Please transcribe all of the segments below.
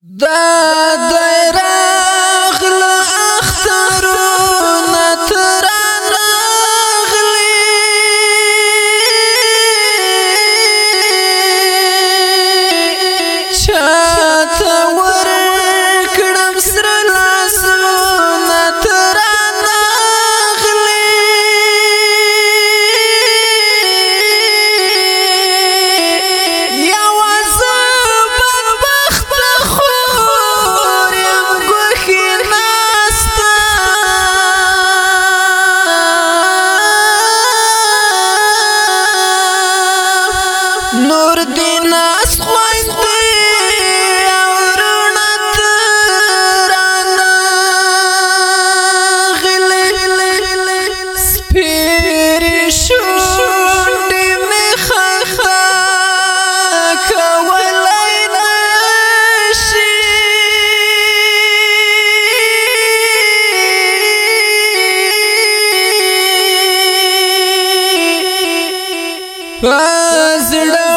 Da! اور دین اس خوښتي اور نت رانا غل سپیر شو دې مخخه کولای نشي زړه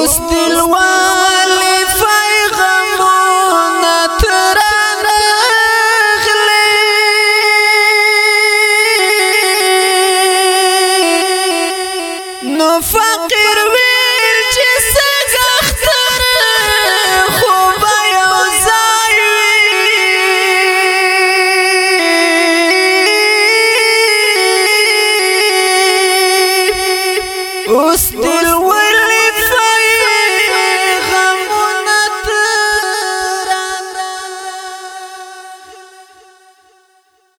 لوستل والی پیغمبرونه تر راغلی نو فقیر ویل چې څنګه اختر خو به یو ځای وي اوس